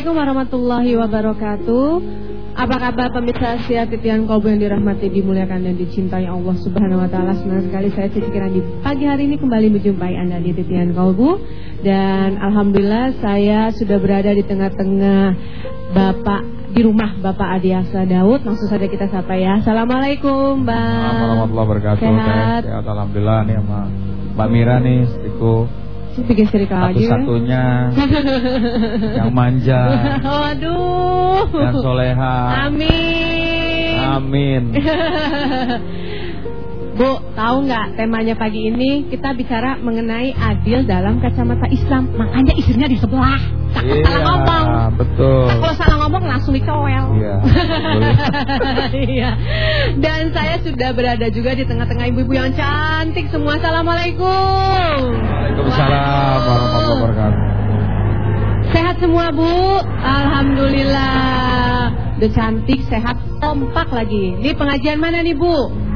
Assalamualaikum warahmatullahi wabarakatuh. Apa kabar pemirsa Asia Titian Kolbu yang dirahmati, dimuliakan dan dicintai Allah Subhanahu wa taala. Senang sekali saya Cici di pagi hari ini kembali menjumpai Anda di Titian Kolbu dan alhamdulillah saya sudah berada di tengah-tengah Bapak di rumah Bapak Adiasa Daud. Langsung saja kita sapa ya. Assalamualaikum, Mbak. Assalamualaikum warahmatullahi wabarakatuh. Sehat. Sehat alhamdulillah nih sama Mbak Mira nih, istriku. Bikin setrika aja. Satu-satunya yang manja Waduh. dan soleha. Amin. Amin. Bu, tahu nggak temanya pagi ini kita bicara mengenai adil dalam kacamata Islam. Makanya istrinya di sebelah. Takut salah ngomong. betul. Kalau salah ngomong langsung dicowel. Iya. Iya. Dan saya sudah berada juga di tengah-tengah ibu-ibu yang cantik semua. Assalamualaikum. Waalaikumsalam warahmatullahi wabarakatuh. Sehat semua Bu? Alhamdulillah. Udah cantik, sehat, kompak lagi. Ini pengajian mana nih Bu?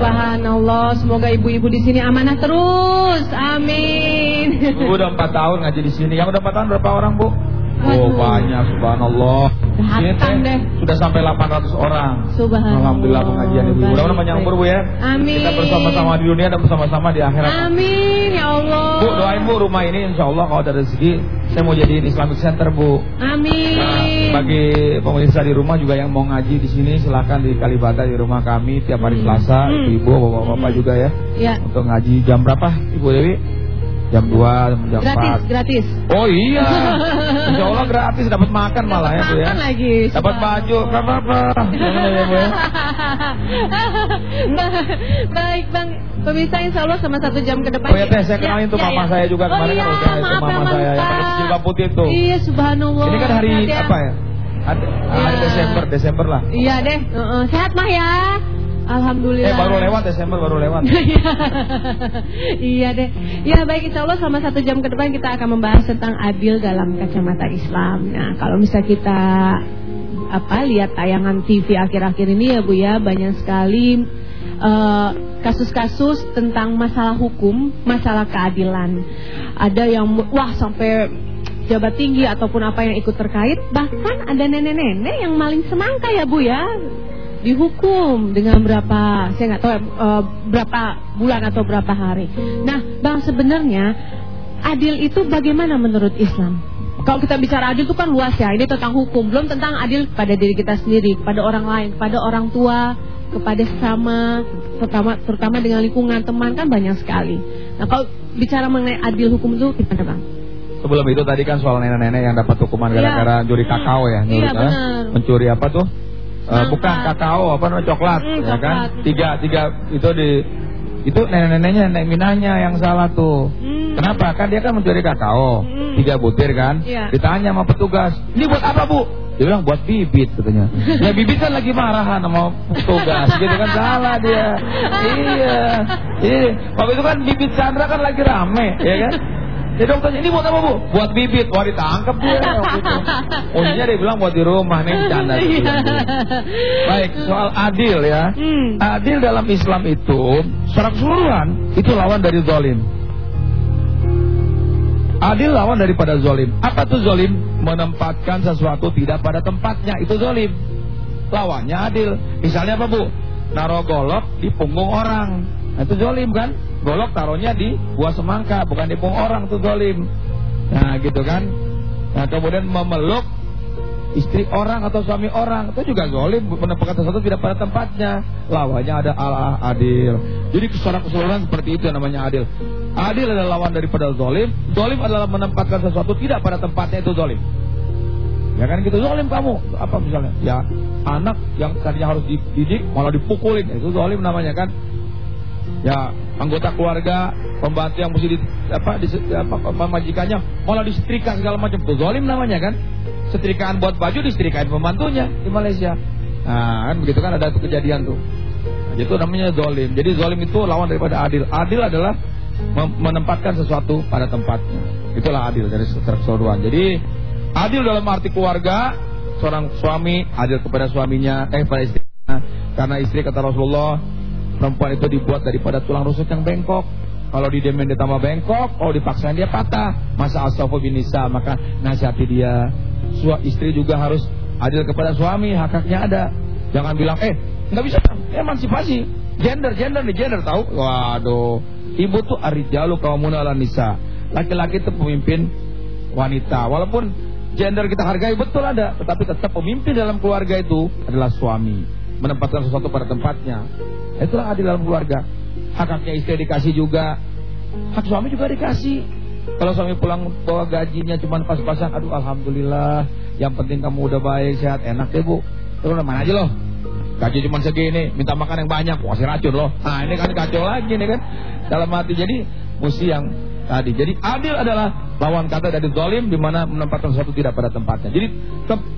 Subhanallah, semoga ibu-ibu di sini amanah terus. Amin. Bu udah 4 tahun ngaji di sini. Yang udah 4 tahun berapa orang, Bu? Oh, banyak subhanallah. Ini teh deh. sudah sampai 800 orang. Subhanallah. Alhamdulillah pengajian ibu. Mudah-mudahan panjang umur Bu ya. Amin. Kita bersama-sama di dunia dan bersama-sama di akhirat. Amin ya Allah. Bu doain Bu rumah ini insya Allah kalau ada rezeki saya mau jadiin Islamic Center Bu. Amin. Nah, bagi pemirsa di rumah juga yang mau ngaji di sini silahkan di Kalibata di rumah kami tiap hari Selasa Hmm. ibu-ibu bapak-bapak juga ya Ya. untuk ngaji jam berapa Ibu Dewi? Jam 2, jam Gratis, 4 gratis. Oh iya, insya Allah gratis dapat makan malah ya Bu ya. Makan lagi. Dapat baju, apa apa. Ya, ya. Baik bang, pemirsa insya Allah sama satu jam ke depan. Oh ya teh, saya kenalin tuh mama saya juga kemarin oh, iya, kan udah itu maaf mama ya, saya yang Pak. pakai jilbab putih itu. Iya subhanallah. Ini kan hari Sehat apa ya? Ada, hari Iya. Desember, Desember lah. Iya deh, Heeh. sehat mah ya. Alhamdulillah. Eh baru lewat Desember baru lewat. iya deh. Ya baik insya Allah selama satu jam ke depan kita akan membahas tentang adil dalam kacamata Islam. Nah kalau misalnya kita apa lihat tayangan TV akhir-akhir ini ya Bu ya banyak sekali eh, kasus-kasus tentang masalah hukum, masalah keadilan. Ada yang wah sampai jabat tinggi ataupun apa yang ikut terkait bahkan ada nenek-nenek yang maling semangka ya Bu ya dihukum dengan berapa saya nggak tahu eh, berapa bulan atau berapa hari. Nah, bang sebenarnya adil itu bagaimana menurut Islam? Kalau kita bicara adil itu kan luas ya. Ini tentang hukum, belum tentang adil pada diri kita sendiri, pada orang lain, pada orang tua, kepada sesama, terutama terutama dengan lingkungan teman kan banyak sekali. Nah, kalau bicara mengenai adil hukum itu gimana bang? Sebelum itu tadi kan soal nenek-nenek yang dapat hukuman Iya. gara-gara curi kakao ya, nyuri, Iya, eh, mencuri apa tuh? Nangka. bukan kakao, apa namanya coklat, Hmm, ya kan? coklat. Tiga, tiga itu di itu nenek-neneknya, nenek minanya yang salah tuh. Hmm. Kenapa? Kan dia kan mencuri kakao, Hmm. tiga butir kan? Iya. Ditanya sama petugas, ini buat apa bu? Dia bilang buat bibit katanya. Ya bibit kan lagi marahan sama petugas, gitu kan salah dia. Iya. Iya. Waktu itu kan bibit Chandra kan lagi rame, ya kan? Jadi dokternya ini buat apa bu? Buat bibit. Wah ditangkap dia waktu itu. Untungnya dia bilang buat di rumah nih canda. Iya. bilang. Baik soal adil ya. Hmm. Adil dalam Islam itu secara keseluruhan itu lawan dari zalim. Adil lawan daripada zolim. Apa tuh zolim? Menempatkan sesuatu tidak pada tempatnya. Itu zolim. Lawannya adil. Misalnya apa bu? Naruh golok di punggung orang. Nah, itu zolim kan? Golok taruhnya di buah semangka. Bukan di punggung orang. Itu zolim. Nah gitu kan. Nah kemudian memeluk istri orang atau suami orang itu juga zolim menempatkan sesuatu tidak pada tempatnya lawannya ada Allah adil jadi keseluruhan seperti itu yang namanya adil adil adalah lawan daripada zolim zolim adalah menempatkan sesuatu tidak pada tempatnya itu zolim ya kan gitu zolim kamu apa misalnya ya anak yang tadinya harus dididik malah dipukulin itu zolim namanya kan ya anggota keluarga pembantu yang mesti di, apa, di, apa, majikannya malah disetrika segala macam. Itu zolim namanya kan? Setrikaan buat baju disetrikain pembantunya di Malaysia. Nah kan begitu kan ada tuh kejadian tuh. Nah, itu namanya zolim jadi zolim itu lawan daripada adil. Adil adalah menempatkan sesuatu pada tempatnya. Itulah adil dari keseluruhan jadi adil dalam arti keluarga seorang suami adil kepada suaminya eh pada istrinya. Karena istri kata Rasulullah perempuan itu dibuat daripada tulang rusuk yang bengkok Kalau didemen dia tambah bengkok, kalau dipaksain dia patah. Masa asafu binisa, maka nasihati dia. Sua istri juga harus adil kepada suami, hak-haknya ada. Jangan bilang, eh nggak bisa, emansipasi. Gender, gender nih, gender tahu? Waduh, ibu tuh arijalu kaum ala nisa. Laki-laki itu pemimpin wanita. Walaupun gender kita hargai betul ada, tetapi tetap pemimpin dalam keluarga itu adalah suami. Menempatkan sesuatu pada tempatnya. Itulah adil dalam keluarga. Hak-haknya istri dikasih juga. Hak suami juga dikasih. Kalau suami pulang bawa gajinya cuma pas-pasan, aduh alhamdulillah. Yang penting kamu udah baik, sehat, enak deh bu. Terus mana aja loh. Gaji cuma segini, minta makan yang banyak, si racun loh. Nah ini kan kacau lagi nih kan. Dalam hati jadi mesti yang tadi. Jadi adil adalah lawan kata dari zalim di mana menempatkan sesuatu tidak pada tempatnya. Jadi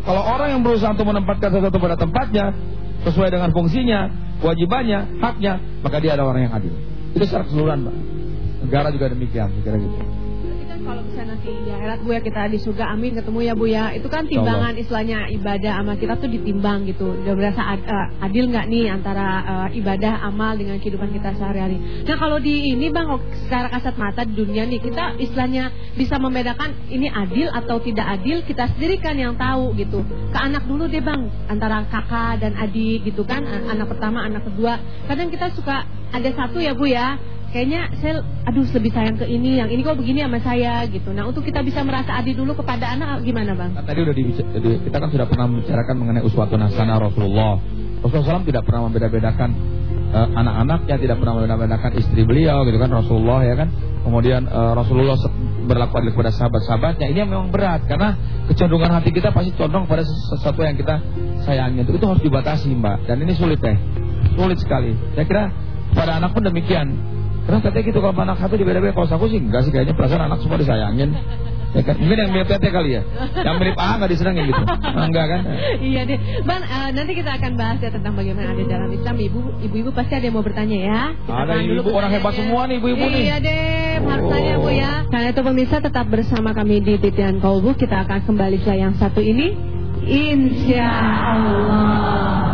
kalau orang yang berusaha untuk menempatkan sesuatu pada tempatnya sesuai dengan fungsinya, kewajibannya, haknya, maka dia adalah orang yang adil. Itu secara keseluruhan, Pak. Negara juga demikian, kira gitu. Kalau bisa nanti di akhirat Bu ya kita di surga amin ketemu ya Bu ya. Itu kan timbangan istilahnya ibadah amal kita tuh ditimbang gitu. Udah berasa ad, uh, adil nggak nih antara uh, ibadah amal dengan kehidupan kita sehari-hari. Nah, kalau di ini Bang secara kasat mata di dunia nih kita istilahnya bisa membedakan ini adil atau tidak adil kita sendiri kan yang tahu gitu. Ke anak dulu deh Bang antara kakak dan adik gitu kan. Anak pertama, anak kedua. Kadang kita suka ada satu ya Bu ya kayaknya saya aduh lebih sayang ke ini yang ini kok begini sama saya gitu. Nah untuk kita bisa merasa adil dulu kepada anak gimana bang? Tadi udah kita kan sudah pernah membicarakan mengenai uswatun hasanah Rasulullah. Rasulullah SAW tidak pernah membeda-bedakan uh, anak-anaknya tidak pernah membeda-bedakan istri beliau gitu kan Rasulullah ya kan. Kemudian uh, Rasulullah berlaku adil kepada sahabat-sahabatnya. Ini memang berat karena kecenderungan hati kita pasti condong pada sesuatu yang kita sayangi. Itu, itu harus dibatasi mbak. Dan ini sulit ya sulit sekali. Saya kira pada anak pun demikian karena katanya gitu kalau anak satu beda-beda Kalau aku sih enggak sih kayaknya perasaan anak semua disayangin. Ya kan? Mungkin yang mirip tete kali ya. Yang mirip A enggak disenengin gitu. Nah, enggak kan? iya deh. Bang, uh, nanti kita akan bahas ya tentang bagaimana ada dalam Islam. Ibu, ibu-ibu pasti ada yang mau bertanya ya. Kita ada ibu orang hebat semua nih ibu-ibu nih. Iya deh, harus tanya Bu ya. Karena itu pemirsa tetap bersama kami di Titian Kolbu. Kita akan kembali ke yang satu ini. Insya Allah.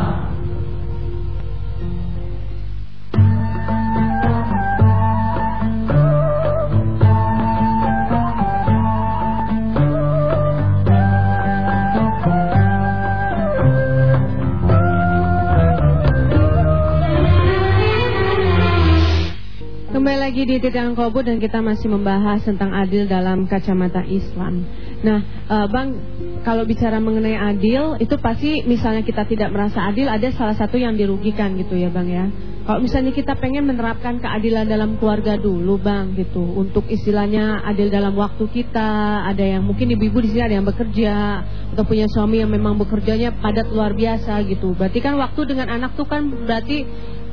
Lagi di Titik Kobo dan kita masih membahas tentang adil dalam kacamata Islam. Nah, uh, Bang, kalau bicara mengenai adil, itu pasti misalnya kita tidak merasa adil, ada salah satu yang dirugikan gitu ya Bang ya. Kalau misalnya kita pengen menerapkan keadilan dalam keluarga dulu Bang gitu, untuk istilahnya adil dalam waktu kita, ada yang mungkin ibu-ibu di sini ada yang bekerja, atau punya suami yang memang bekerjanya padat luar biasa gitu. Berarti kan waktu dengan anak tuh kan berarti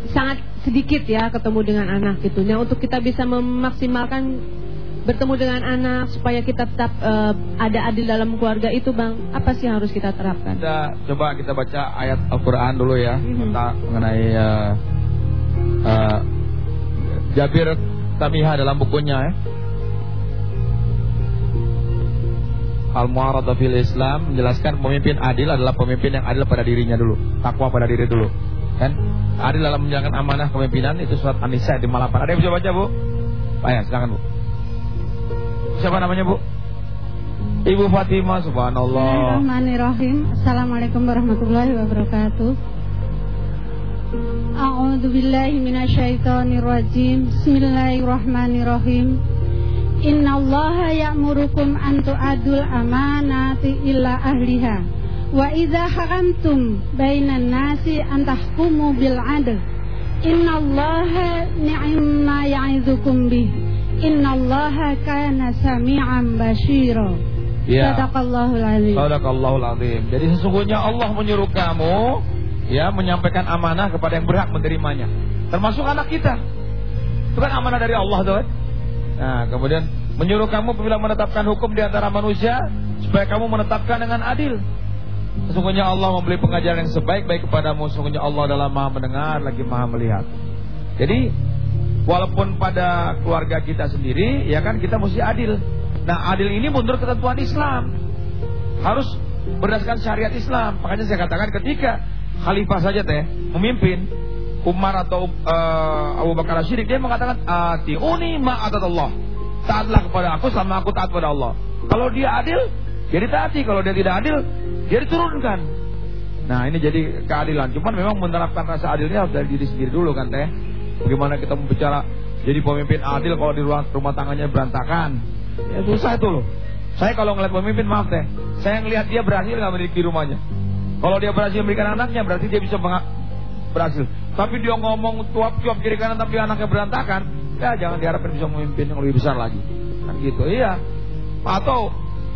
sangat sedikit ya ketemu dengan anak gitu. Nah untuk kita bisa memaksimalkan bertemu dengan anak supaya kita tetap uh, ada adil dalam keluarga itu bang apa sih yang harus kita terapkan? Kita coba kita baca ayat Al-Quran dulu ya mm -hmm. mengenai uh, uh, Jabir Tamiha dalam bukunya ya. Al-Mu'arada fil Islam menjelaskan pemimpin adil adalah pemimpin yang adil pada dirinya dulu, takwa pada diri dulu. Kan? Adil dalam menjalankan amanah kepemimpinan itu surat An-Nisa di Malapan. Ada yang bisa baca, Bu? Pak ya, silakan, Bu. Siapa namanya, Bu? Ibu Fatimah, subhanallah. Bismillahirrahmanirrahim. Assalamualaikum warahmatullahi wabarakatuh. A'udzu billahi minasyaitonir rajim. Bismillahirrahmanirrahim. Innallaha ya'murukum an tu'adul amanati illa ahliha Wa idza hakamtum bainan nasi an tahkumu bil adl. Innallaha ni'ma ya'idukum bih. Innallaha kana sami'an basyira. Ya. Sadaqallahul azim. Sadaqallahul azim. Jadi sesungguhnya Allah menyuruh kamu ya menyampaikan amanah kepada yang berhak menerimanya. Termasuk anak kita. Itu kan amanah dari Allah tuh. Kan? Nah, kemudian menyuruh kamu bila menetapkan hukum di antara manusia supaya kamu menetapkan dengan adil. Sesungguhnya Allah memberi pengajaran yang sebaik-baik kepadamu. Sesungguhnya Allah adalah maha mendengar lagi maha melihat. Jadi walaupun pada keluarga kita sendiri ya kan kita mesti adil. Nah adil ini menurut ketentuan Islam. Harus berdasarkan syariat Islam. Makanya saya katakan ketika khalifah saja teh memimpin Umar atau uh, Abu Bakar Syirik dia mengatakan ati uni Allah. Taatlah kepada aku sama aku taat kepada Allah. Kalau dia adil, dia ditaati. Kalau dia tidak adil, dia diturunkan. Nah ini jadi keadilan. Cuman memang menerapkan rasa adilnya harus dari diri sendiri dulu kan teh. Bagaimana kita membicara jadi pemimpin adil kalau di rumah, rumah tangganya berantakan. Ya susah itu loh. Saya kalau ngeliat pemimpin maaf teh. Saya ngelihat dia berhasil nggak mendidik di rumahnya. Kalau dia berhasil memberikan anaknya berarti dia bisa berhasil. Tapi dia ngomong tuap-tuap kiri kanan tapi anaknya berantakan, ya jangan diharapkan bisa memimpin yang lebih besar lagi. Kan gitu. Iya. Atau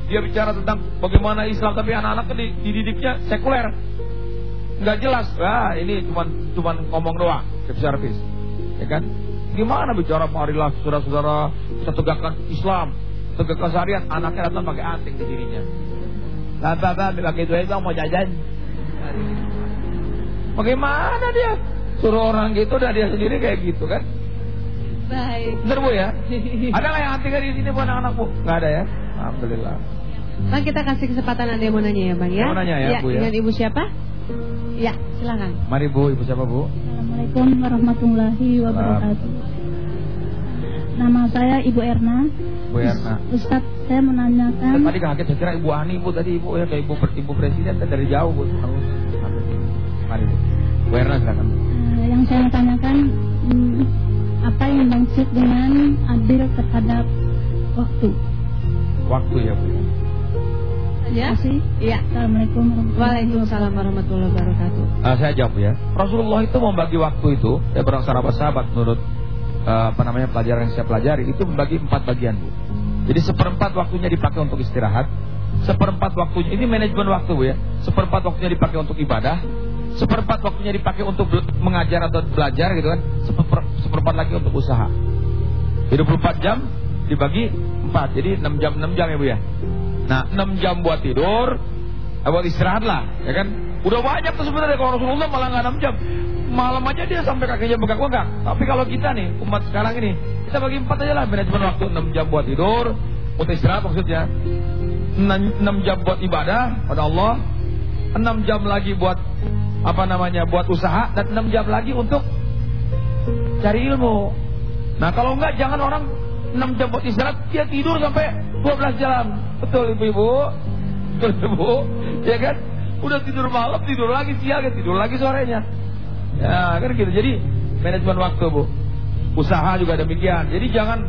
dia bicara tentang bagaimana Islam tapi anak-anaknya dididiknya sekuler nggak jelas. Wah, ini cuma cuma ngomong doang, lip service. Ya kan? Gimana bicara marilah saudara-saudara kita tegakkan Islam, tegakkan syariat, anaknya datang pakai anting di dirinya. Bapak, bapak, pakai duit bang mau jajan. Bagaimana dia? Suruh orang gitu dan dia sendiri kayak gitu kan? Baik. Bener bu ya? Ada nggak yang anting di sini buat anak-anak bu? Nggak ada ya? Alhamdulillah. Bang kita kasih kesempatan yang mau nanya ya bang ya? Mau nanya ya, ya bu ya? Dengan ibu siapa? Ya, silakan. Mari Bu, Ibu siapa Bu? Assalamualaikum warahmatullahi wabarakatuh. Nama saya Ibu Erna. Bu Erna. Ustaz, saya menanyakan. Tadi kaget saya kira Ibu Ani Bu tadi Ibu ya kayak Ibu Ibu Presiden kan dari jauh Bu. Mari Bu. Bu Erna silakan. Uh, yang saya tanyakan hmm, apa yang dimaksud dengan adil terhadap waktu? Waktu ya Bu. Ya. Iya. Assalamualaikum Waalaikumsalam warahmatullahi wabarakatuh. Uh, saya jawab ya. Rasulullah itu membagi waktu itu, ya barang sahabat-sahabat menurut uh, apa namanya pelajaran yang saya pelajari itu membagi empat bagian bu. Jadi seperempat waktunya dipakai untuk istirahat, seperempat waktunya ini manajemen waktu bu ya. Seperempat waktunya dipakai untuk ibadah, seperempat waktunya dipakai untuk mengajar atau belajar gitu kan, Seper, seperempat lagi untuk usaha. 24 jam dibagi 4, jadi 6 jam 6 jam ya bu ya. Nah, 6 jam buat tidur, eh, buat istirahat lah, ya kan? Udah banyak tuh sebenarnya kalau Rasulullah malah nggak 6 jam. Malam aja dia sampai kakinya bengkak-bengkak. Tapi kalau kita nih, umat sekarang ini, kita bagi empat aja lah manajemen waktu 6 jam buat tidur, buat istirahat maksudnya. 6, jam buat ibadah pada Allah, 6 jam lagi buat apa namanya buat usaha dan 6 jam lagi untuk cari ilmu. Nah kalau enggak jangan orang 6 jam buat istirahat dia tidur sampai 12 jam. Betul ibu-ibu? Betul ibu? Ya kan? Udah tidur malam, tidur lagi siang, ya tidur lagi sorenya. Ya kan gitu. Jadi manajemen waktu bu. Usaha juga demikian. Jadi jangan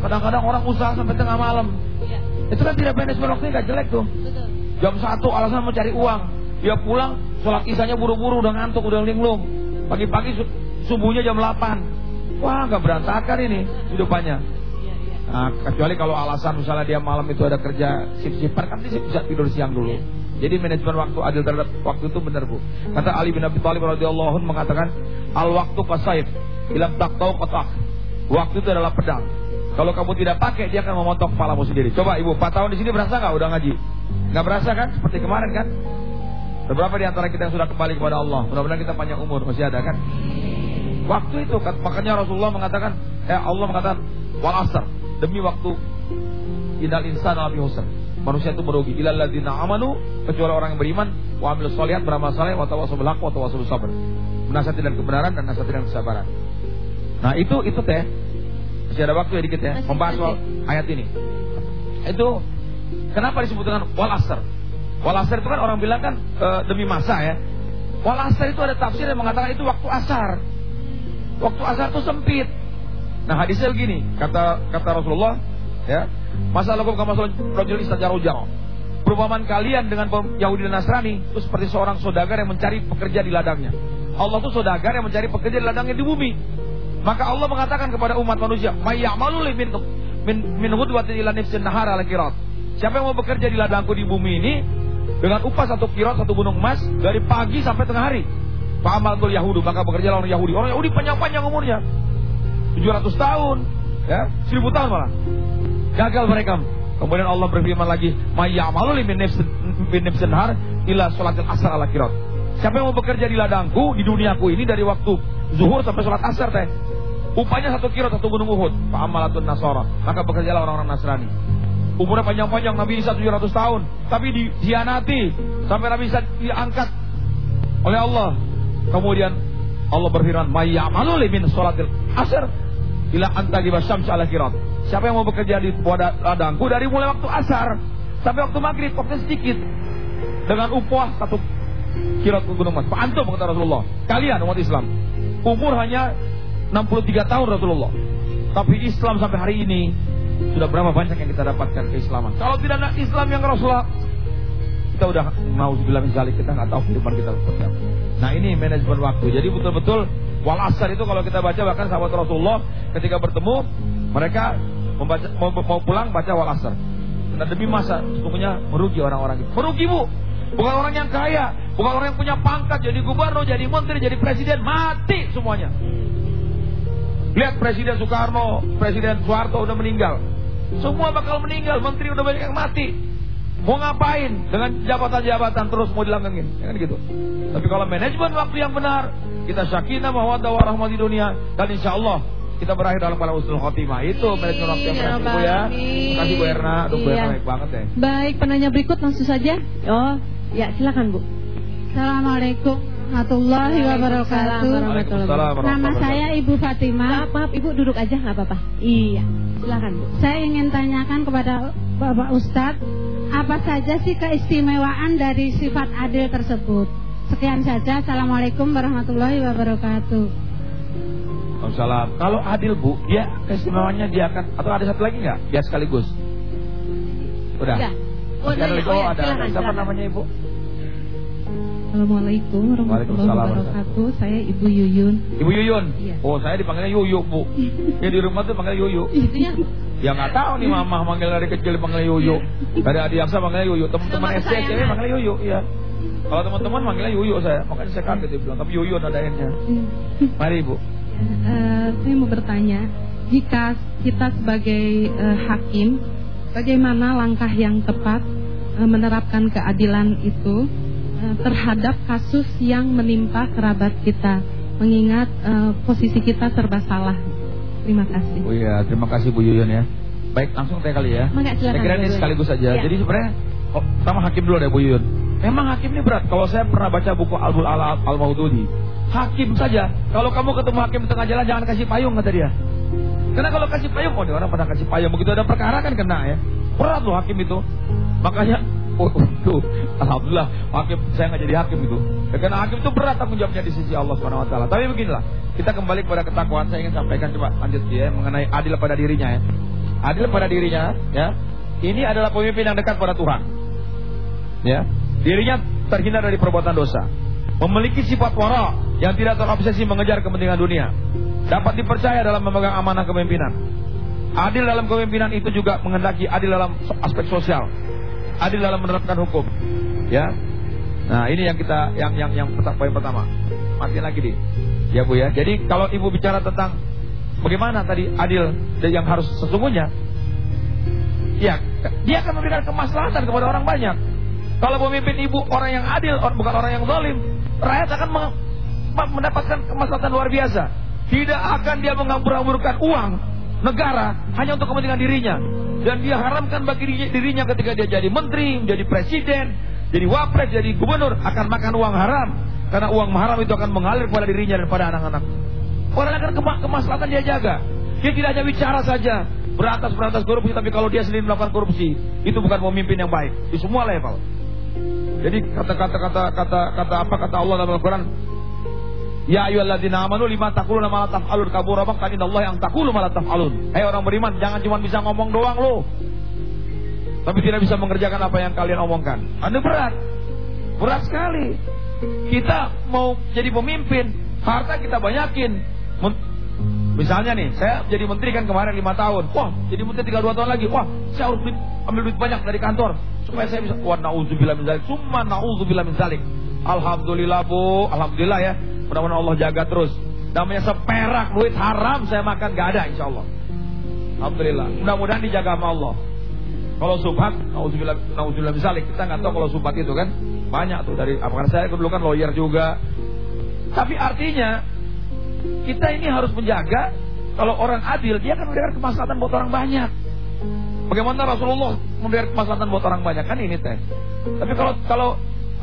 kadang-kadang orang usaha sampai tengah malam. Ya. Itu kan tidak manajemen waktunya gak jelek tuh. Betul. Jam satu alasan mau cari uang. Dia pulang, sholat isanya buru-buru, udah ngantuk, udah linglung. Pagi-pagi subuhnya jam 8. Wah, gak berantakan ini hidupannya. Nah, kecuali kalau alasan misalnya dia malam itu ada kerja sip-sipan kan dia bisa tidur siang dulu. Jadi manajemen waktu adil terhadap waktu itu benar bu. Kata Ali bin Abi Thalib radhiyallahu anhu mengatakan al waktu kasaib, ilam tak tahu kotak. Waktu itu adalah pedang. Kalau kamu tidak pakai dia akan memotong kepalamu sendiri. Coba ibu, 4 tahun di sini berasa nggak udah ngaji? Nggak berasa kan? Seperti kemarin kan? Beberapa di antara kita yang sudah kembali kepada Allah. Mudah-mudahan kita panjang umur masih ada kan? Waktu itu makanya Rasulullah mengatakan, eh Allah mengatakan wal asr demi waktu inal insan lebih husn. Manusia itu merugi. Ilal ladzina amanu kecuali orang yang beriman wa amilus sholihat beramal saleh wa tawassaw bil haqq wa tawassaw sabr. Menasihati dengan kebenaran dan nasihati dengan kesabaran. Nah, itu itu teh. Masih ada waktu ya dikit ya membahas soal ayat ini. Itu kenapa disebut dengan wal asr? Wal asr itu kan orang bilang kan e, demi masa ya. Wal asr itu ada tafsir yang mengatakan itu waktu asar. Waktu asar itu sempit. Nah hadisnya begini, kata kata Rasulullah, ya, masalah hukum kama rajul istajarujal. Perumpamaan kalian dengan Yahudi dan Nasrani itu seperti seorang saudagar yang mencari pekerja di ladangnya. Allah itu saudagar yang mencari pekerja di ladangnya di bumi. Maka Allah mengatakan kepada umat manusia, "Mayya'malu min min min hudwatin ila nifsin nahara al Siapa yang mau bekerja di ladangku di bumi ini dengan upah satu kirat satu gunung emas dari pagi sampai tengah hari. Fa'amal Yahudu maka bekerja orang Yahudi. Orang Yahudi panjang-panjang umurnya. 700 tahun, ya, 1000 tahun malah. Gagal mereka. Kemudian Allah berfirman lagi, "Mayya'malu min nafsin ila salatil asar ala kirat." Siapa yang mau bekerja di ladangku di duniaku ini dari waktu zuhur sampai sholat asar teh. Upahnya satu kirat satu gunung Uhud. Fa'amalatun nasara. Maka bekerjalah orang-orang Nasrani. Umurnya panjang-panjang Nabi Isa 700 tahun. Tapi dihianati. Sampai Nabi Isa diangkat oleh Allah. Kemudian Allah berfirman, "Mayyamalu min sholatil asr ila antaghiba syamsu ala kirat." Siapa yang mau bekerja di ladangku dari mulai waktu asar sampai waktu maghrib, waktu sedikit dengan upah satu kirat gunung mas. Pak Antum kata Rasulullah, kalian umat Islam umur hanya 63 tahun Rasulullah. Tapi Islam sampai hari ini sudah berapa banyak yang kita dapatkan keislaman. Kalau tidak ada Islam yang Rasulullah kita udah mau bilang sekali kita nggak tahu kehidupan kita seperti apa. Nah ini manajemen waktu. Jadi betul-betul wal asar itu kalau kita baca bahkan sahabat Rasulullah ketika bertemu mereka membaca, mau, mau pulang baca wal asar. Karena demi masa sesungguhnya merugi orang-orang itu. Merugi bu. Bukan orang yang kaya, bukan orang yang punya pangkat jadi gubernur, jadi menteri, jadi presiden, mati semuanya. Lihat Presiden Soekarno, Presiden Soeharto udah meninggal. Semua bakal meninggal, menteri udah banyak yang mati. Mau ngapain dengan jabatan-jabatan terus mau dilanggengin, ya kan gitu. Tapi kalau manajemen waktu yang benar, kita sakinah mawaddah warahmah di dunia dan insya Allah kita berakhir dalam para usul khotimah. Itu manajemen waktu yang benar Bu ya. Terima kasih Bu Erna, aduh Bu Erna Iya. baik banget ya. Baik, penanya berikut langsung saja. Oh, ya silakan Bu. Assalamualaikum warahmatullahi wabarakatuh. Nama saya Ibu Fatimah. Maaf, maaf, Ibu duduk aja nggak apa-apa. Iya, silakan Bu. Saya ingin tanyakan kepada Bapak Ustadz, apa saja sih keistimewaan dari sifat adil tersebut? Sekian saja. Assalamualaikum warahmatullahi wabarakatuh. Waalaikumsalam. Kalau adil Bu, dia keistimewaannya dia akan atau ada satu lagi nggak? Dia sekaligus. Udah. Ya. Oh, ada lagi? Oh, Oh, ya, ada. silakan, Siapa namanya Ibu? Assalamualaikum warahmatullahi wabarakatuh. Saya Ibu Yuyun. Ibu Yuyun. Iya. Oh, saya dipanggilnya Yuyu, Bu. Ya di rumah tuh panggil Yuyu. Itunya Ya nggak tahu nih mama manggil dari kecil panggil Yuyu. Dari adik Aksa panggilnya Yuyu. Teman-teman SD cewek kesayangan. panggilnya Yuyu, iya. Kalau teman-teman manggilnya Yuyu saya. Makanya saya kaget dia bilang, tapi Yuyun ada N-nya. Mari Ibu. Eh, saya mau bertanya, jika kita sebagai eh, hakim, bagaimana langkah yang tepat eh, menerapkan keadilan itu terhadap kasus yang menimpa kerabat kita, mengingat eh, posisi kita serba salah. Terima kasih. Oh iya, terima kasih Bu Yuyun ya. Baik, langsung teh kali ya. Silakan, Saya kira ini sekaligus saja. Ya. Jadi sebenarnya oh, sama hakim dulu deh Bu Yuyun. Memang hakim ini berat. Kalau saya pernah baca buku Al-Bul Al Al-Maududi, hakim saja. Kalau kamu ketemu hakim di tengah jalan jangan kasih payung kata dia. Karena kalau kasih payung, oh orang pada kasih payung begitu ada perkara kan kena ya. Berat loh hakim itu. Makanya Oh, tuh, alhamdulillah hakim saya nggak jadi hakim itu. Ya, karena hakim itu berat tanggung jawabnya di sisi Allah Subhanahu Wa Taala. Tapi beginilah, kita kembali kepada ketakwaan. Saya ingin sampaikan coba lanjut ya mengenai adil pada dirinya ya. Adil pada dirinya, ya. Ini adalah pemimpin yang dekat pada Tuhan. Ya, dirinya terhindar dari perbuatan dosa. Memiliki sifat wara yang tidak terobsesi mengejar kepentingan dunia. Dapat dipercaya dalam memegang amanah kepemimpinan. Adil dalam kepemimpinan itu juga menghendaki adil dalam aspek sosial adil dalam menerapkan hukum. Ya. Nah, ini yang kita yang yang yang poin pertama. Matiin lagi di. Ya, Bu ya. Jadi kalau Ibu bicara tentang bagaimana tadi adil yang harus sesungguhnya ya, dia akan memberikan kemaslahatan kepada orang banyak. Kalau pemimpin Ibu orang yang adil, bukan orang yang zalim, rakyat akan me- me- mendapatkan kemaslahatan luar biasa. Tidak akan dia menghambur-hamburkan uang negara hanya untuk kepentingan dirinya dan dia haramkan bagi diri- dirinya ketika dia jadi menteri, menjadi presiden, jadi wapres, jadi gubernur akan makan uang haram karena uang haram itu akan mengalir kepada dirinya dan pada anak-anak. Orang akan kema- kemaslahatan dia jaga. Dia tidak hanya bicara saja berantas berantas korupsi, tapi kalau dia sendiri melakukan korupsi, itu bukan pemimpin yang baik di semua level. Jadi kata-kata kata kata kata apa kata Allah dalam Al-Quran Ya ayyuhalladzina amanu lima taquluna ma la taf'alun kabura maqtan indallahi yang taqulu ma la taf'alun. Hei orang beriman, jangan cuma bisa ngomong doang lo. Tapi tidak bisa mengerjakan apa yang kalian omongkan. Anda berat. Berat sekali. Kita mau jadi pemimpin, harta kita banyakin. Men- Misalnya nih, saya jadi menteri kan kemarin lima tahun. Wah, jadi menteri tinggal dua tahun lagi. Wah, saya harus duit, ambil duit banyak dari kantor supaya saya bisa. Wah, nauzubillah min zalik. Nauzubillah min zalik. Alhamdulillah bu, alhamdulillah ya. Mudah-mudahan Allah jaga terus. Namanya seperak duit haram saya makan gak ada insya Allah. Alhamdulillah. Mudah-mudahan dijaga sama Allah. Kalau subhat, nauzubillah, zalik. Kita nggak tahu kalau subhat itu kan banyak tuh dari. Apakah saya dulu kan lawyer juga. Tapi artinya kita ini harus menjaga kalau orang adil dia akan memberikan kemaslahatan buat orang banyak. Bagaimana Rasulullah memberikan kemaslahatan buat orang banyak kan ini teh. Tapi kalau kalau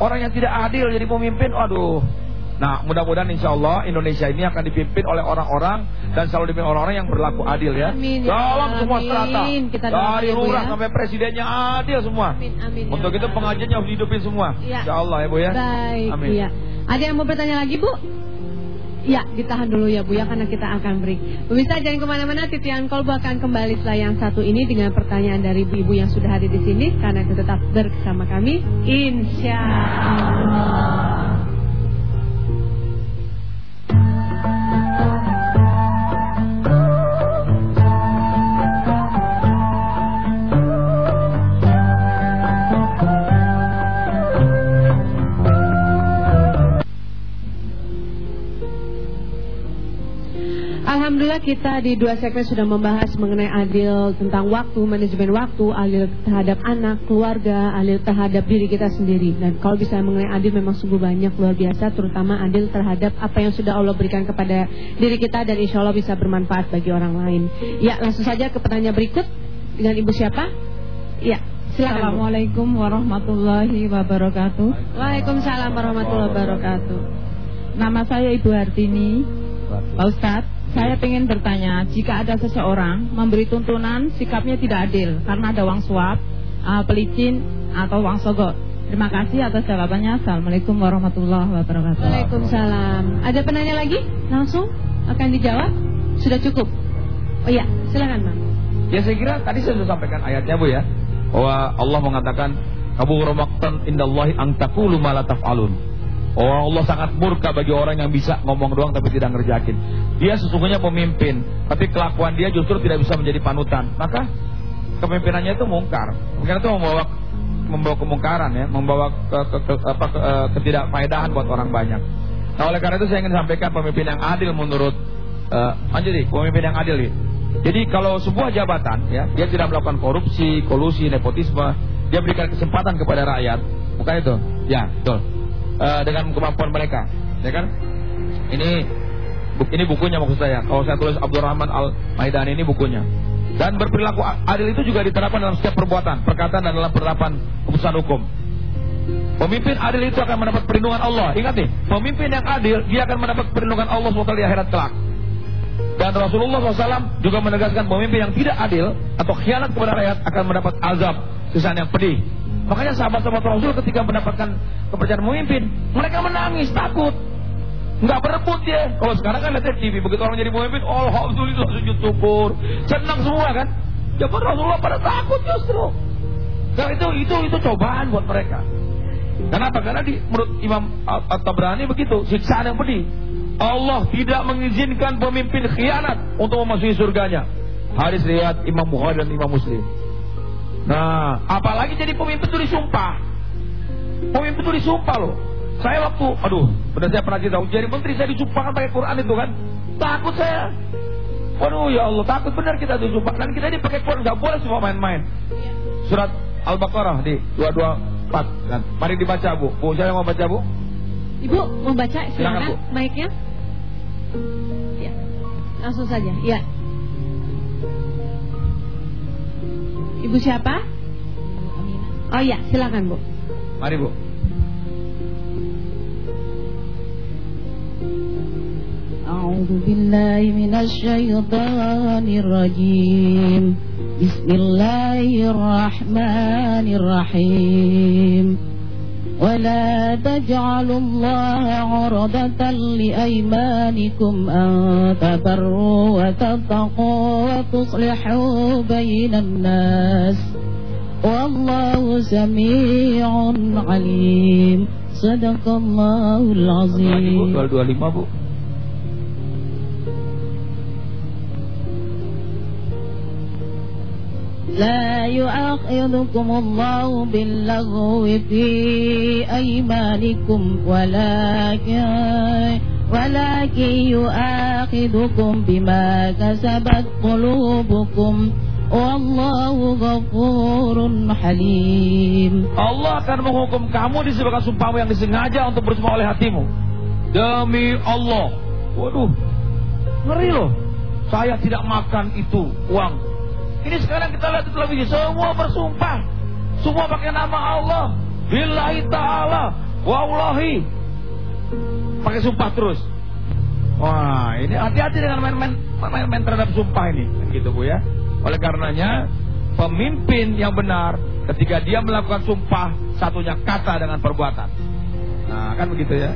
orang yang tidak adil jadi pemimpin, aduh Nah, mudah-mudahan insya Allah Indonesia ini akan dipimpin oleh orang-orang dan selalu dipimpin orang-orang yang berlaku adil ya. Amin, ya Dalam semua amin. strata. Kita doakan Dari ya, lurah ya. sampai presidennya adil semua. Amin, amin, ya Untuk itu Allah. pengajiannya harus dihidupin semua. Iya. Insya Allah ya Bu ya. Baik, Amin. iya. Ada yang mau bertanya lagi, Bu? Ya, ditahan dulu ya Bu ya karena kita akan break. Pemirsa jangan ke mana-mana, Titian Kolbu akan kembali setelah yang satu ini dengan pertanyaan dari ibu-ibu yang sudah hadir di sini karena itu tetap bersama kami. Insya Allah. Alhamdulillah kita di dua segmen sudah membahas mengenai adil tentang waktu, manajemen waktu, adil terhadap anak, keluarga, adil terhadap diri kita sendiri. Dan kalau bisa mengenai adil memang sungguh banyak luar biasa, terutama adil terhadap apa yang sudah Allah berikan kepada diri kita dan insya Allah bisa bermanfaat bagi orang lain. Ya langsung saja ke pertanyaan berikut dengan ibu siapa? Ya silakan. Assalamualaikum warahmatullahi wabarakatuh. Waalaikumsalam warahmatullahi wabarakatuh. Nama saya Ibu Hartini. Pak Ustadz, saya ingin bertanya, jika ada seseorang memberi tuntunan sikapnya tidak adil karena ada uang suap, uh, pelicin, atau uang sogok. Terima kasih atas jawabannya. Assalamualaikum warahmatullahi wabarakatuh. Waalaikumsalam. Ada penanya lagi? Langsung akan dijawab? Sudah cukup? Oh iya, silakan Bang. Ya saya kira tadi saya sudah sampaikan ayatnya Bu ya. Bahwa Allah mengatakan kabur maktan indallahi ang taqulu ma la taf'alun. Oh Allah sangat murka bagi orang yang bisa ngomong doang tapi tidak ngerjakin. Dia sesungguhnya pemimpin, tapi kelakuan dia justru tidak bisa menjadi panutan. Maka kepemimpinannya itu mungkar. Mungkin itu membawa membawa kemungkaran ya, membawa ke, ke, ke, apa, ke, ketidakfaedahan buat orang banyak. Nah oleh karena itu saya ingin sampaikan pemimpin yang adil menurut uh, pemimpin yang adil. ini. Jadi kalau sebuah jabatan ya, dia tidak melakukan korupsi, kolusi, nepotisme, dia berikan kesempatan kepada rakyat, bukan itu? Ya, betul. Eh, dengan kemampuan mereka, ya kan? Ini ini bukunya maksud saya. Kalau saya tulis Abdurrahman Al Maidani ini bukunya. Dan berperilaku adil itu juga diterapkan dalam setiap perbuatan, perkataan dan dalam penerapan keputusan hukum. Pemimpin adil itu akan mendapat perlindungan Allah. Ingat nih, pemimpin yang adil dia akan mendapat perlindungan Allah SWT di akhirat kelak. Dan Rasulullah SAW juga menegaskan pemimpin yang tidak adil atau khianat kepada rakyat akan mendapat azab siksaan yang pedih. Makanya sahabat-sahabat Rasul ketika mendapatkan kepercayaan pemimpin, mereka menangis, takut. Nggak berebut dia. Kalau sekarang kan lihat TV, begitu orang jadi pemimpin, alhamdulillah sujud syukur, senang semua kan. Zaman Rasulullah pada takut justru. Karena itu itu itu cobaan buat mereka. Kenapa? Karena di menurut Imam At-Tabrani begitu, siksaan yang pedih. Allah tidak mengizinkan pemimpin khianat untuk memasuki surganya. Hadis riwayat Imam Bukhari dan Imam Muslim. Nah, apalagi jadi pemimpin itu disumpah. Pemimpin itu disumpah loh. Saya waktu, aduh, benar saya pernah cerita, jadi menteri saya disumpahkan pakai Quran itu kan. Takut saya. Waduh ya Allah, takut benar kita disumpah. Dan kita ini pakai Quran, nggak boleh semua main-main. Surat Al-Baqarah di 224. Kan. Mari dibaca Bu. Bu, saya mau baca Bu. Ibu mau baca Silakan, silakan Bu. mic-nya. Ya. Langsung saja. Ya. Ibu siapa? Oh ya, silakan Bu. Mari Bu. أعوذ بالله من الشيطان الرجيم بسم الله الرحمن الرحيم ولا تجعلوا الله عرضة لأيمانكم أن تبروا وتتقوا وتصلحوا بين الناس والله سميع عليم صدق الله العظيم 225 Bu. لا يؤاخذكم الله باللغو في أيمانكم ولكن ولكن يؤاخذكم بما كسبت قلوبكم والله غفور حليم Allah akan menghukum kamu disebabkan sumpahmu yang disengaja untuk bersumpah oleh hatimu. Demi Allah. Waduh. Ngeri loh. Saya tidak makan itu uang. ini sekarang kita lihat di televisi semua bersumpah. Semua pakai nama Allah. Billahi ta'ala. Wallahi. pakai sumpah terus. Wah, ini hati-hati dengan main-main terhadap sumpah ini, gitu Bu ya. Oleh karenanya, pemimpin yang benar ketika dia melakukan sumpah satunya kata dengan perbuatan. Nah, kan begitu ya.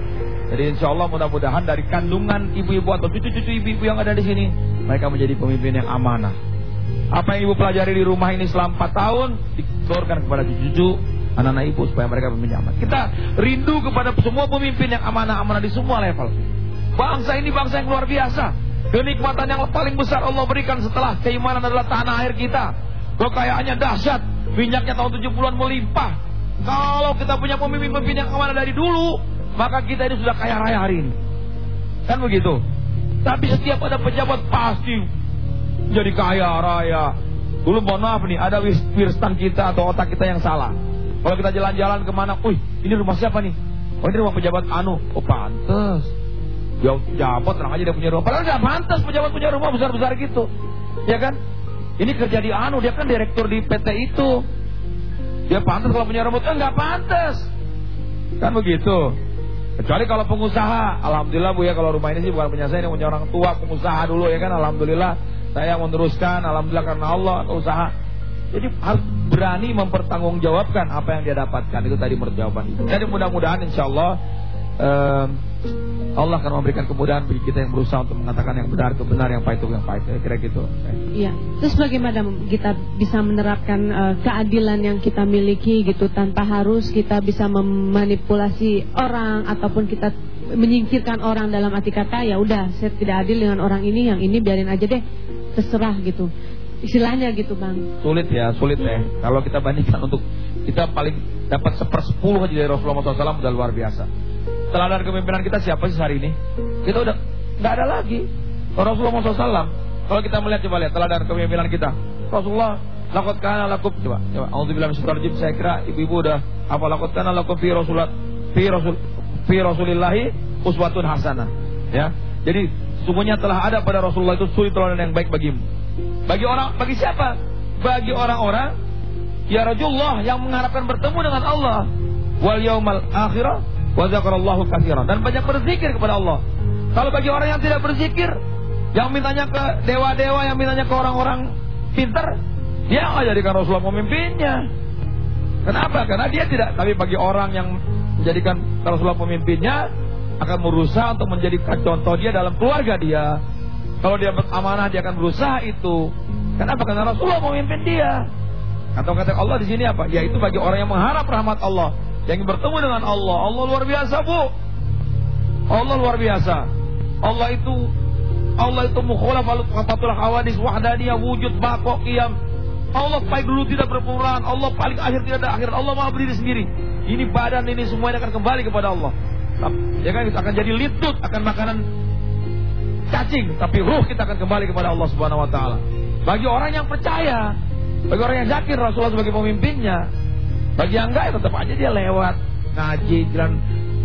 Jadi insya Allah mudah-mudahan dari kandungan ibu-ibu atau cucu-cucu ibu-ibu yang ada di sini, mereka menjadi pemimpin yang amanah. Apa yang ibu pelajari di rumah ini selama 4 tahun, dikeluarkan kepada cucu-cucu, anak-anak ibu supaya mereka pemimpin aman. Kita rindu kepada semua pemimpin yang amanah-amanah di semua level. Bangsa ini bangsa yang luar biasa. Kenikmatan yang paling besar Allah berikan setelah keimanan adalah tanah air kita. Kekayaannya dahsyat, minyaknya tahun 70-an melimpah. Kalau kita punya pemimpin-pemimpin yang amanah dari dulu, maka kita ini sudah kaya raya hari ini. Kan begitu. Tapi setiap ada pejabat pasti jadi kaya raya. Dulu mohon maaf nih, ada wirstan kita atau otak kita yang salah. Kalau kita jalan-jalan ke mana, wih ini rumah siapa nih? Oh ini rumah pejabat Anu. Oh pantes. Ya jabat terang aja dia punya rumah. Padahal nggak pantas pejabat punya rumah besar-besar gitu. Ya kan? Ini kerja di Anu, dia kan direktur di PT itu. Dia pantas kalau punya rumah, eh pantas. Kan begitu. Kecuali kalau pengusaha, alhamdulillah Bu ya kalau rumah ini sih bukan punya saya, ini punya orang tua pengusaha dulu ya kan, alhamdulillah saya meneruskan, alhamdulillah karena Allah usaha. Jadi harus berani mempertanggungjawabkan apa yang dia dapatkan itu tadi menurut jawaban itu. Jadi mudah-mudahan insya Allah eh, Allah akan memberikan kemudahan bagi kita yang berusaha untuk mengatakan yang benar itu benar, yang pahit itu yang pahit. Saya kira gitu. Iya. Terus bagaimana kita bisa menerapkan uh, keadilan yang kita miliki gitu tanpa harus kita bisa memanipulasi orang ataupun kita menyingkirkan orang dalam arti kata ya udah saya tidak adil dengan orang ini, yang ini biarin aja deh, terserah gitu. Istilahnya gitu bang. Sulit ya, sulit ya. Kalau kita bandingkan untuk kita paling dapat sepersepuluh aja dari Rasulullah SAW udah luar biasa teladan kepemimpinan kita siapa sih hari ini? Kita udah nggak ada lagi. Rasulullah SAW. Kalau kita melihat coba lihat teladan kepemimpinan kita. Rasulullah lakot kana lakum coba coba. Alhamdulillah minasyaitonir Saya kira ibu-ibu udah apa lakot kana lakum fi rasulat fi rasul fi rasulillahi uswatun hasanah. Ya. Jadi sungguhnya telah ada pada Rasulullah itu suri teladan yang baik bagimu. Bagi orang bagi siapa? Bagi orang-orang ya Rasulullah yang mengharapkan bertemu dengan Allah wal yaumal akhirah wa dzakarallahu katsiran dan banyak berzikir kepada Allah. Kalau bagi orang yang tidak berzikir, yang mintanya ke dewa-dewa, yang mintanya ke orang-orang pintar, dia nggak jadikan Rasulullah pemimpinnya. Kenapa? Karena dia tidak. Tapi bagi orang yang menjadikan Rasulullah pemimpinnya, akan berusaha untuk menjadikan contoh dia dalam keluarga dia. Kalau dia amanah, dia akan berusaha itu. Kenapa? Karena Rasulullah memimpin dia. Atau kata Allah di sini apa? Yaitu bagi orang yang mengharap rahmat Allah yang bertemu dengan Allah. Allah luar biasa, Bu. Allah luar biasa. Allah itu Allah itu mukhalafatul hawadis wahdaniyah wujud bako qiyam. Allah paling dulu tidak berperan, Allah paling akhir tidak ada akhir. Allah Maha berdiri sendiri. Ini badan ini semuanya akan kembali kepada Allah. Ya kan? Akan jadi litut akan makanan cacing, tapi ruh kita akan kembali kepada Allah Subhanahu wa taala. Bagi orang yang percaya, bagi orang yang yakin Rasulullah sebagai pemimpinnya, bagi yang enggak ya tetap aja dia lewat. Ngaji giliran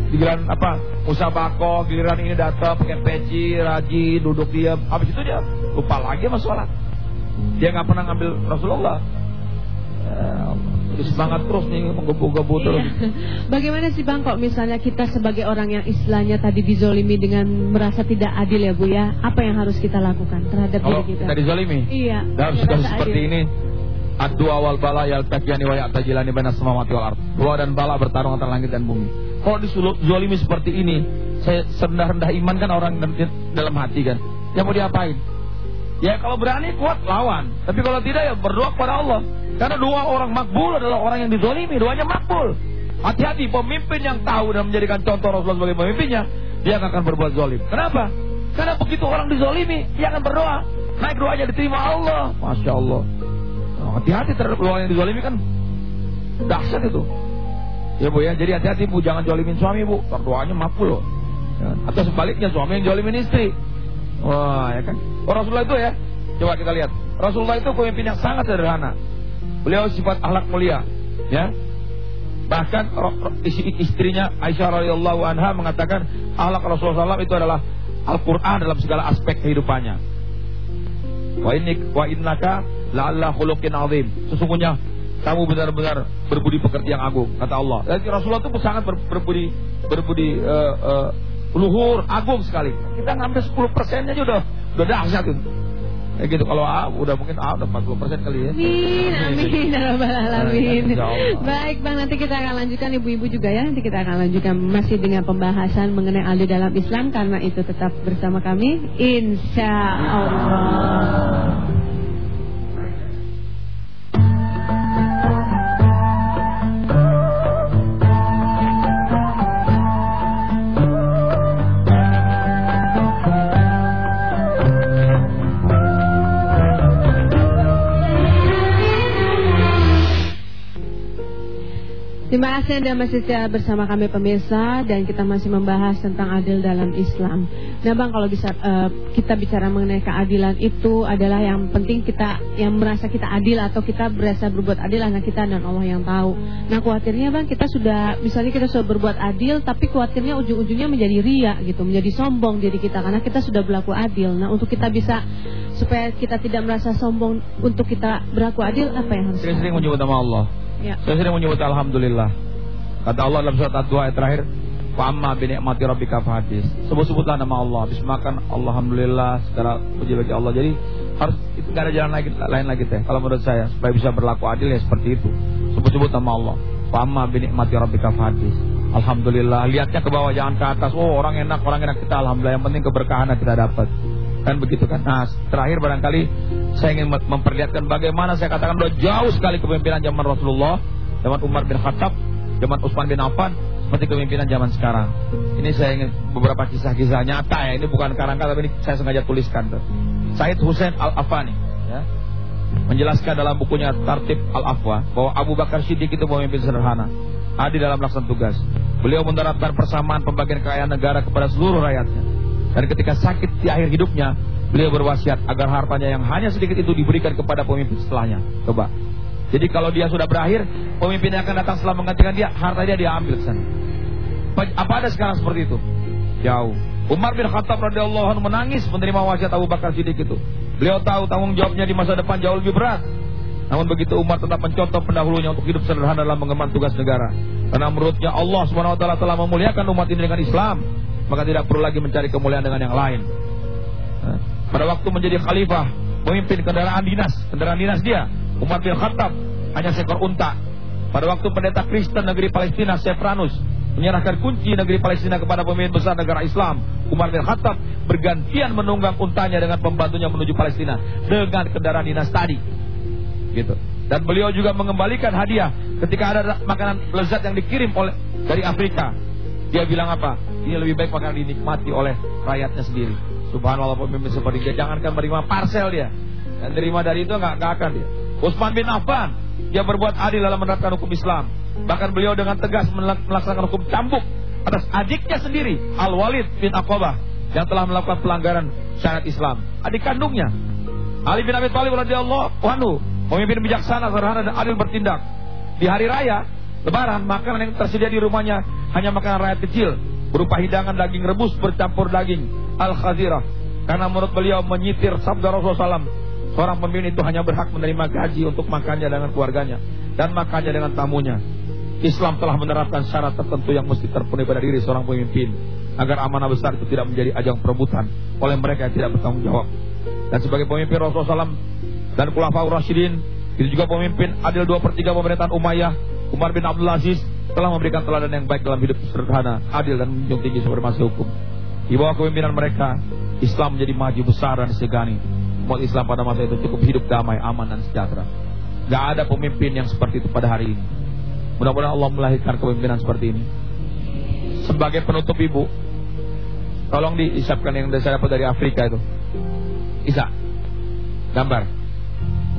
giliran apa musabako giliran ini datang pakai peci rajin duduk diam. Habis itu dia lupa lagi sama dia nggak pernah ngambil Rasulullah. Eh, semangat terus nih menggebu-gebu terus. Iya. Bagaimana sih bang kok misalnya kita sebagai orang yang istilahnya tadi dizolimi dengan merasa tidak adil ya bu ya, apa yang harus kita lakukan terhadap Kalau diri kita? kita dizolimi? Iya. Dalam situasi seperti ini, Adu awal bala yaltaqiyani wa ya'tajilani baina samawati wal ard. Dua dan bala bertarung antara langit dan bumi. Kalau dizolimi seperti ini, saya serendah-rendah iman kan orang dalam hati kan. Ya mau diapain? Ya kalau berani kuat lawan. Tapi kalau tidak ya berdoa kepada Allah. Karena dua orang makbul adalah orang yang dizolimi. Duanya makbul. Hati-hati pemimpin yang tahu dan menjadikan contoh Rasulullah sebagai pemimpinnya. Dia akan berbuat zolim. Kenapa? Karena begitu orang dizolimi, dia akan berdoa. Naik doanya diterima Allah. Masya Allah. Hati-hati terhadap doa yang dizalimi kan dahsyat itu. Ya bu ya, jadi hati-hati bu, jangan jolimin suami bu, doanya makbul loh. Ya. Atau sebaliknya suami yang jolimin istri. Wah ya kan. Oh, Rasulullah itu ya, coba kita lihat. Rasulullah itu pemimpin yang sangat sederhana. Beliau sifat akhlak mulia, ya. Bahkan istrinya Aisyah radhiyallahu anha mengatakan akhlak Rasulullah SAW itu adalah Al-Quran dalam segala aspek kehidupannya. Wa innik wa innaka la'alla khuluqin azim. Sesungguhnya kamu benar-benar berbudi pekerti yang agung kata Allah. Dan Rasulullah itu sangat ber, berbudi berbudi uh, uh, luhur, agung sekali. Kita ngambil 10 persennya aja udah udah dahsyat itu. Kayak gitu kalau A udah mungkin A udah 40 persen kali ya. Amin, amin, ya rabbal alamin. Ya. Baik bang, nanti kita akan lanjutkan ibu-ibu juga ya. Nanti kita akan lanjutkan masih dengan pembahasan mengenai aldi dalam Islam karena itu tetap bersama kami, insya Allah. Terima kasih Anda masih setia bersama kami pemirsa dan kita masih membahas tentang adil dalam Islam. Nah Bang kalau bisa eh, kita bicara mengenai keadilan itu adalah yang penting kita yang merasa kita adil atau kita berasa berbuat adil hanya kita dan Allah yang tahu. Nah khawatirnya Bang kita sudah misalnya kita sudah berbuat adil tapi khawatirnya ujung-ujungnya menjadi ria gitu, menjadi sombong diri kita karena kita sudah berlaku adil. Nah untuk kita bisa supaya kita tidak merasa sombong untuk kita berlaku adil apa yang harus Sering-sering menyebut nama Allah. Ya. Saya sering menyebut Alhamdulillah. Kata Allah dalam surat Ad-Dua ayat terakhir, Fa'amma binikmati rabbika fahadis. Sebut-sebutlah nama Allah. Habis makan Alhamdulillah segala puji bagi Allah. Jadi harus itu nggak ada jalan lagi, lain lagi teh. Kalau menurut saya supaya bisa berlaku adil ya seperti itu. Sebut-sebut nama Allah. Fa'amma binikmati rabbika fahadis. Alhamdulillah. Lihatnya ke bawah jangan ke atas. Oh orang enak, orang enak kita alhamdulillah. Yang penting keberkahan yang kita dapat. Kan begitu kan. Nah terakhir barangkali saya ingin mem- memperlihatkan bagaimana saya katakan udah jauh sekali kepemimpinan zaman Rasulullah, zaman Umar bin Khattab, zaman Utsman bin Affan, seperti kepemimpinan zaman sekarang. Ini saya ingin beberapa kisah-kisah nyata ya. Ini bukan karangka tapi ini saya sengaja tuliskan. Said Hussein Al Afani, ya, menjelaskan dalam bukunya Tartib Al Afwa bahwa Abu Bakar Siddiq itu pemimpin sederhana, adil dalam melaksanakan tugas. Beliau menerapkan persamaan pembagian kekayaan negara kepada seluruh rakyatnya. Dan ketika sakit di akhir hidupnya, beliau berwasiat agar hartanya yang hanya sedikit itu diberikan kepada pemimpin setelahnya. Coba. Jadi kalau dia sudah berakhir, pemimpin yang akan datang setelah menggantikan dia, hartanya dia ambil ke sana. Apa- ada sekarang seperti itu? Jauh. Umar bin Khattab radhiyallahu anhu menangis menerima wasiat Abu Bakar Siddiq itu. Beliau tahu tanggung jawabnya di masa depan jauh lebih berat. Namun begitu Umar tetap mencontoh pendahulunya untuk hidup sederhana dalam mengemban tugas negara. Karena menurutnya Allah taala telah memuliakan umat ini dengan Islam, maka tidak perlu lagi mencari kemuliaan dengan yang lain. Nah, Pada waktu menjadi khalifah, memimpin kendaraan dinas, kendaraan dinas dia, Umar bin Khattab hanya seekor unta. Pada waktu pendeta Kristen negeri Palestina, Sefranus, menyerahkan kunci negeri Palestina kepada pemimpin besar negara Islam, Umar bin Khattab bergantian menunggang untanya dengan pembantunya menuju Palestina dengan kendaraan dinas tadi. Gitu. Dan beliau juga mengembalikan hadiah ketika ada makanan lezat yang dikirim oleh dari Afrika. Dia bilang apa? Ini lebih baik makanan dinikmati oleh rakyatnya sendiri. Subhanallah pemimpin seperti dia. Jangankan menerima parcel dia. Dan terima dari itu nggak nggak akan dia. Utsman bin Affan dia berbuat adil dalam menerapkan hukum Islam. Bahkan beliau dengan tegas melak- melaksanakan hukum cambuk atas adiknya sendiri Al Walid bin Aqabah yang telah melakukan pelanggaran syariat Islam. Adik kandungnya Ali bin Abi Thalib radhiyallahu anhu pemimpin bijaksana, sederhana dan adil bertindak. Di hari raya Lebaran makanan yang tersedia di rumahnya hanya makanan rakyat kecil berupa hidangan daging rebus bercampur daging al-khazirah. Karena menurut beliau menyitir sabda Rasulullah SAW, seorang pemimpin itu hanya berhak menerima gaji untuk makannya dengan keluarganya dan makannya dengan tamunya. Islam telah menerapkan syarat tertentu yang mesti terpenuhi pada diri seorang pemimpin agar amanah besar itu tidak menjadi ajang perebutan oleh mereka yang tidak bertanggung jawab. Dan sebagai pemimpin Rasulullah SAW dan Khulafaur Rasyidin, itu juga pemimpin adil 2 per 3 pemerintahan Umayyah, Umar bin Abdul Aziz telah memberikan teladan yang baik dalam hidup sederhana, adil dan menjunjung tinggi supremasi hukum. Di bawah kepemimpinan mereka, Islam menjadi maju besar dan disegani. Umat Islam pada masa itu cukup hidup damai, aman dan sejahtera. Gak ada pemimpin yang seperti itu pada hari ini. Mudah-mudahan Allah melahirkan kepemimpinan seperti ini. Sebagai penutup ibu, tolong diisapkan yang saya dapat dari Afrika itu. Isa, gambar.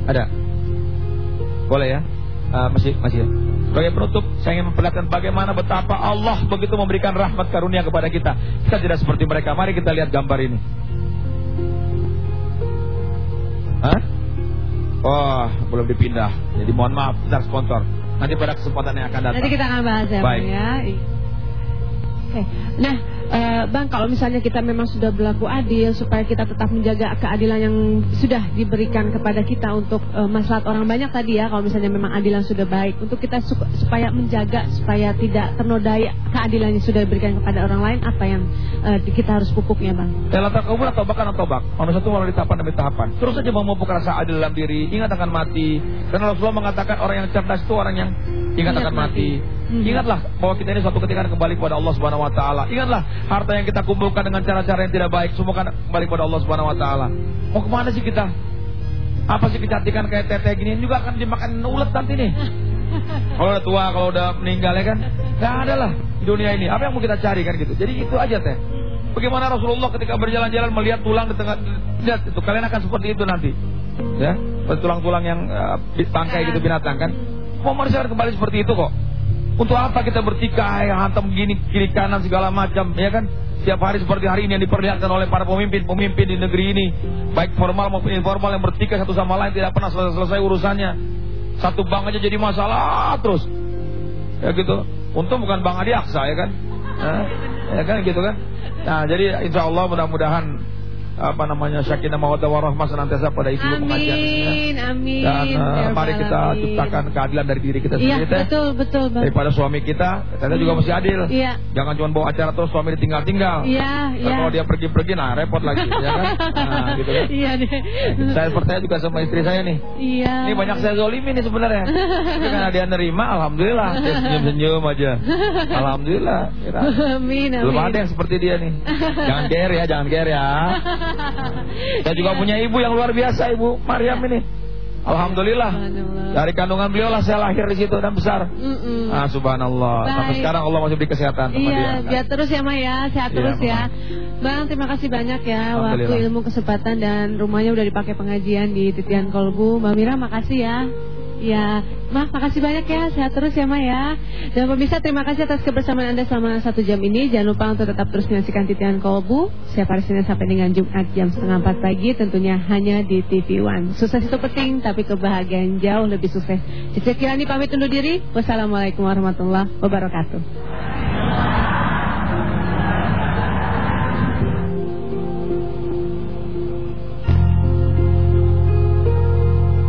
Ada? Boleh ya? Ah, masih, masih ya. Sebagai penutup, saya ingin memperlihatkan bagaimana betapa Allah begitu memberikan rahmat karunia kepada kita. Kita tidak seperti mereka. Mari kita lihat gambar ini. Hah? Oh, belum dipindah. Jadi mohon maaf, kita sponsor. Nanti pada kesempatan yang akan datang. Nanti kita akan bahas ya, Baik. Ya. Oke. Nah, Eh, bang, kalau misalnya kita memang sudah berlaku adil supaya kita tetap menjaga keadilan yang sudah diberikan kepada kita untuk uh, maslahat orang banyak tadi ya, kalau misalnya memang adilan sudah baik, untuk kita su supaya menjaga supaya tidak ternodai keadilan yang sudah diberikan kepada orang lain, apa yang uh, kita harus pupuknya, bang? Ya latar kubur atau bahkan atau bak. Manusia itu melalui tahapan demi tahapan. Terus saja memupuk rasa adil dalam diri, ingat akan mati. Karena Rasulullah mengatakan orang yang cerdas itu orang yang ingat akan mati. Ingatlah bahwa kita ini suatu ketika akan kembali kepada Allah Subhanahu wa taala. Ingatlah harta yang kita kumpulkan dengan cara-cara yang tidak baik semua akan kembali kepada Allah Subhanahu wa taala. Mau ke mana sih kita? Apa sih kecantikan kayak teteh gini juga akan dimakan ulet nanti nih. Kalau udah tua, kalau udah meninggal ya kan, nggak ada lah di dunia ini. Apa yang mau kita cari kan gitu. Jadi itu aja teh. Bagaimana Rasulullah ketika berjalan-jalan melihat tulang di tengah lihat itu kalian akan seperti itu nanti. Ya, tulang-tulang yang uh, bangkai gitu binatang kan. Mau manusia kembali seperti itu kok. Untuk apa kita bertikai, hantam gini, kiri kanan segala macam, ya kan? Setiap hari seperti hari ini yang diperlihatkan oleh para pemimpin-pemimpin di negeri ini, baik formal maupun informal yang bertikai satu sama lain tidak pernah selesai-selesai urusannya. Satu bank aja jadi masalah terus. Ya gitu. Untung bukan Bang Adi Aksa ya kan? Nah, ya kan gitu kan? Nah, jadi insya Allah mudah-mudahan apa namanya sakinah mawaddah warahmah senantiasa pada ibu pengajian Amin, amin. Dan uh, mari kita Amin. ciptakan keadilan dari diri kita Iya, sendiri teh. betul, betul, Bang. Daripada suami kita, kita juga mesti adil. Iya. Jangan cuma bawa acara terus suami ditinggal-tinggal. Iya, Ntar iya. Kalau dia pergi-pergi nah repot lagi ya kan. Nah, gitu kan. Iya deh. Saya percaya juga sama istri saya nih. Iya. Ini banyak saya zolimi nih sebenarnya. Tapi karena dia nerima, alhamdulillah. Dia senyum-senyum aja. Alhamdulillah. Kira. Amin, amin. Belum ada yang seperti dia nih. Jangan ger ya, jangan ger ya. Saya juga punya ibu yang luar biasa, Ibu Maryam ini. Alhamdulillah. Dari kandungan beliau lah saya lahir di situ dan besar. Mm-mm. Ah, subhanallah. Sampai sekarang Allah masih beri kesehatan sama dia. Iya, biar terus ya Maya, sehat Iya, terus ya. Mama. Bang, terima kasih banyak ya waktu ilmu kesempatan dan rumahnya udah dipakai pengajian di Titian Kolbu. Mbak Mira makasih ya. Ya, Mak, makasih banyak ya. Sehat terus ya, Ma ya. Dan pemirsa, terima kasih atas kebersamaan Anda selama satu jam ini. Jangan lupa untuk tetap terus menyaksikan Titian Kolbu. Setiap hari Senin sampai dengan Jumat jam setengah empat pagi. Tentunya hanya di TV One. Sukses itu penting, tapi kebahagiaan jauh lebih sukses. Cici Kirani pamit undur diri. Wassalamualaikum warahmatullahi wabarakatuh.